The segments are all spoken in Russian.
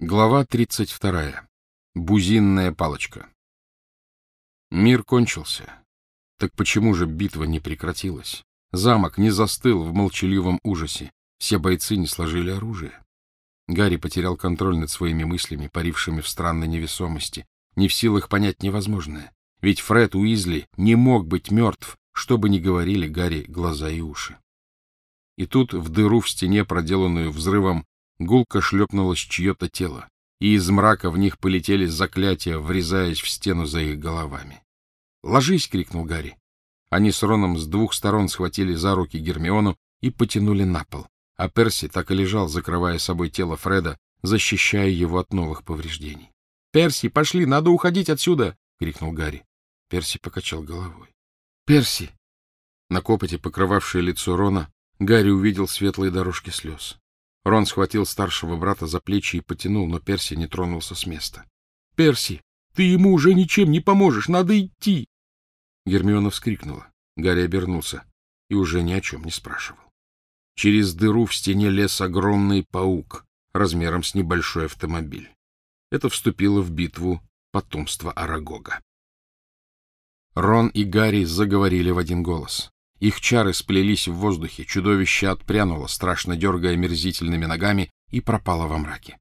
Глава 32. Бузинная палочка. Мир кончился. Так почему же битва не прекратилась? Замок не застыл в молчаливом ужасе. Все бойцы не сложили оружие. Гарри потерял контроль над своими мыслями, парившими в странной невесомости, не в силах понять невозможное. Ведь Фред Уизли не мог быть мертв, что бы ни говорили Гарри глаза и уши. И тут в дыру в стене, проделанную взрывом, Гулко шлепнулось чье-то тело, и из мрака в них полетели заклятия, врезаясь в стену за их головами. «Ложись!» — крикнул Гарри. Они с Роном с двух сторон схватили за руки Гермиону и потянули на пол, а Перси так и лежал, закрывая собой тело Фреда, защищая его от новых повреждений. — Перси, пошли, надо уходить отсюда! — крикнул Гарри. Перси покачал головой. — Перси! На копоте, покрывавшее лицо Рона, Гарри увидел светлые дорожки слез. Рон схватил старшего брата за плечи и потянул, но Перси не тронулся с места. — Перси, ты ему уже ничем не поможешь, надо идти! Гермиона вскрикнула. Гарри обернулся и уже ни о чем не спрашивал. Через дыру в стене лез огромный паук размером с небольшой автомобиль. Это вступило в битву потомство Арагога. Рон и Гарри заговорили в один голос. Их чары сплелись в воздухе, чудовище отпрянуло, страшно дергая мерзительными ногами, и пропало во мраке.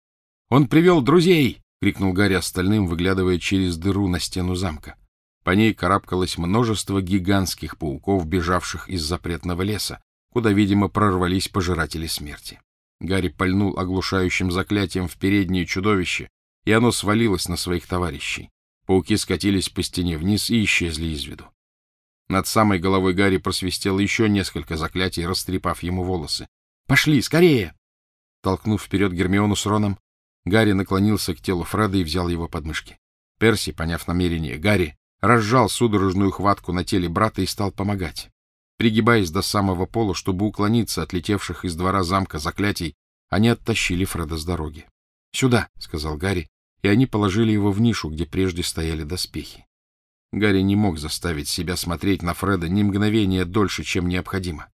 — Он привел друзей! — крикнул Гарри остальным, выглядывая через дыру на стену замка. По ней карабкалось множество гигантских пауков, бежавших из запретного леса, куда, видимо, прорвались пожиратели смерти. Гарри пальнул оглушающим заклятием в переднее чудовище, и оно свалилось на своих товарищей. Пауки скатились по стене вниз и исчезли из виду. Над самой головой Гарри просвистело еще несколько заклятий, растрепав ему волосы. «Пошли, скорее!» Толкнув вперед Гермиону с Роном, Гарри наклонился к телу Фреда и взял его подмышки. Перси, поняв намерение Гарри, разжал судорожную хватку на теле брата и стал помогать. Пригибаясь до самого пола, чтобы уклониться от летевших из двора замка заклятий, они оттащили Фреда с дороги. — Сюда, — сказал Гарри, и они положили его в нишу, где прежде стояли доспехи. Гарри не мог заставить себя смотреть на Фреда ни мгновения дольше, чем необходимо.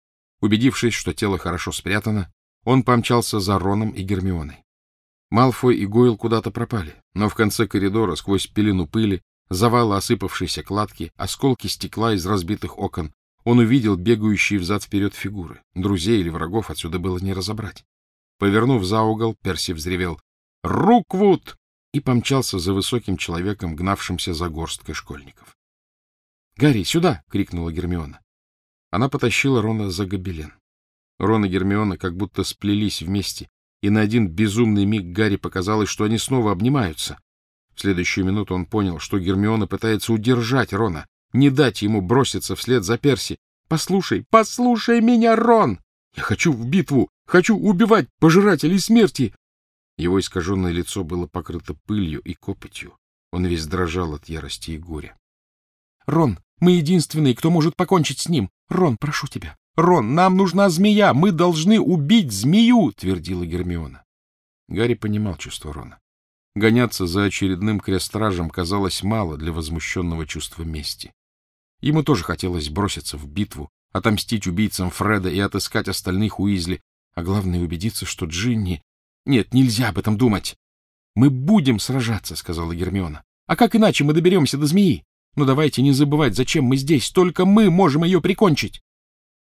Убедившись, что тело хорошо спрятано, он помчался за Роном и Гермионой. Малфой и Гойл куда-то пропали, но в конце коридора, сквозь пелену пыли, завалы осыпавшейся кладки, осколки стекла из разбитых окон, он увидел бегающие взад-вперед фигуры. Друзей или врагов отсюда было не разобрать. Повернув за угол, Перси взревел «Руквуд!» И помчался за высоким человеком, гнавшимся за горсткой школьников. — Гарри, сюда! — крикнула Гермиона. Она потащила Рона за гобелен. Рон и Гермиона как будто сплелись вместе, и на один безумный миг Гарри показалось, что они снова обнимаются. В следующую минуту он понял, что Гермиона пытается удержать Рона, не дать ему броситься вслед за Перси. «Послушай, послушай меня, Рон! Я хочу в битву! Хочу убивать пожирателей смерти! Его искаженное лицо было покрыто пылью и копотью. Он весь дрожал от ярости и горя. — Рон, мы единственные, кто может покончить с ним. Рон, прошу тебя. Рон, нам нужна змея. Мы должны убить змею, — твердила Гермиона. Гарри понимал чувство Рона. Гоняться за очередным крестражем казалось мало для возмущенного чувства мести. Ему тоже хотелось броситься в битву, отомстить убийцам Фреда и отыскать остальных Уизли, а главное убедиться, что Джинни нет, нельзя об этом думать. Мы будем сражаться, сказала Гермиона. А как иначе мы доберемся до змеи? Ну давайте не забывать, зачем мы здесь. Только мы можем ее прикончить.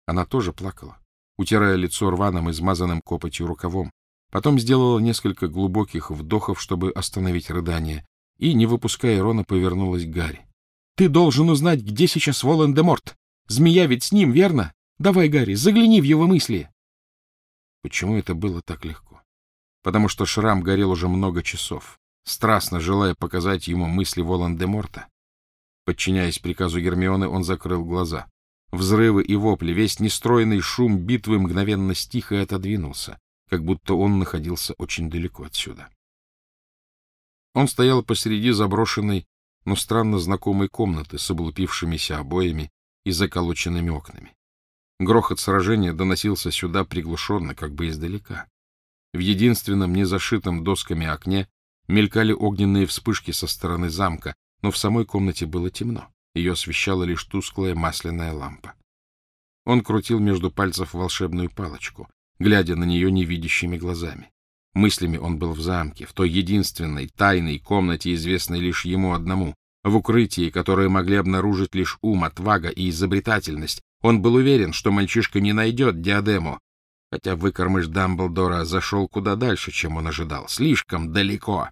Она тоже плакала, утирая лицо рваным, измазанным копотью рукавом. Потом сделала несколько глубоких вдохов, чтобы остановить рыдание, и, не выпуская Рона, повернулась к Гарри. — Ты должен узнать, где сейчас Волан-де-Морт. Змея ведь с ним, верно? Давай, Гарри, загляни в его мысли. Почему это было так легко? Потому что шрам горел уже много часов, страстно желая показать ему мысли Волан-де-Морта. Подчиняясь приказу Гермионы, он закрыл глаза. Взрывы и вопли, весь нестройный шум битвы мгновенно стих и отодвинулся, как будто он находился очень далеко отсюда. Он стоял посреди заброшенной, но странно знакомой комнаты с облупившимися обоями и заколоченными окнами. Грохот сражения доносился сюда приглушенно, как бы издалека. В единственном незашитом досками окне мелькали огненные вспышки со стороны замка, но в самой комнате было темно. Ее освещала лишь тусклая масляная лампа. Он крутил между пальцев волшебную палочку, глядя на нее невидящими глазами. Мыслями он был в замке, в той единственной, тайной комнате, известной лишь ему одному, в укрытии, которое могли обнаружить лишь ум, отвага и изобретательность. Он был уверен, что мальчишка не найдет диадему, хотя выкормыш Дамблдора зашел куда дальше, чем он ожидал, слишком далеко.